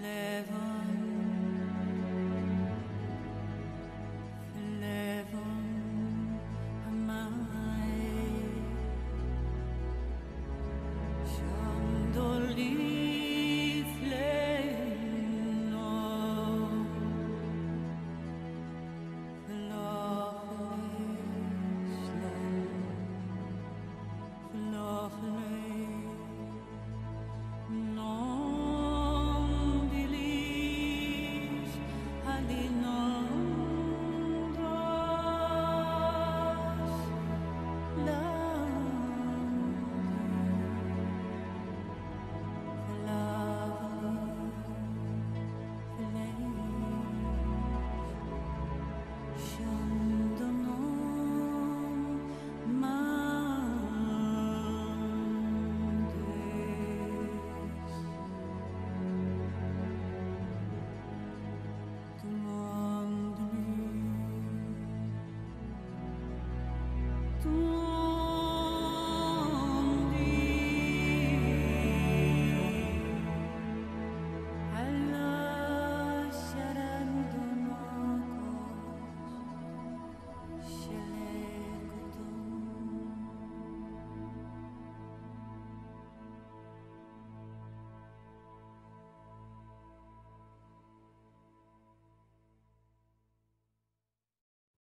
live.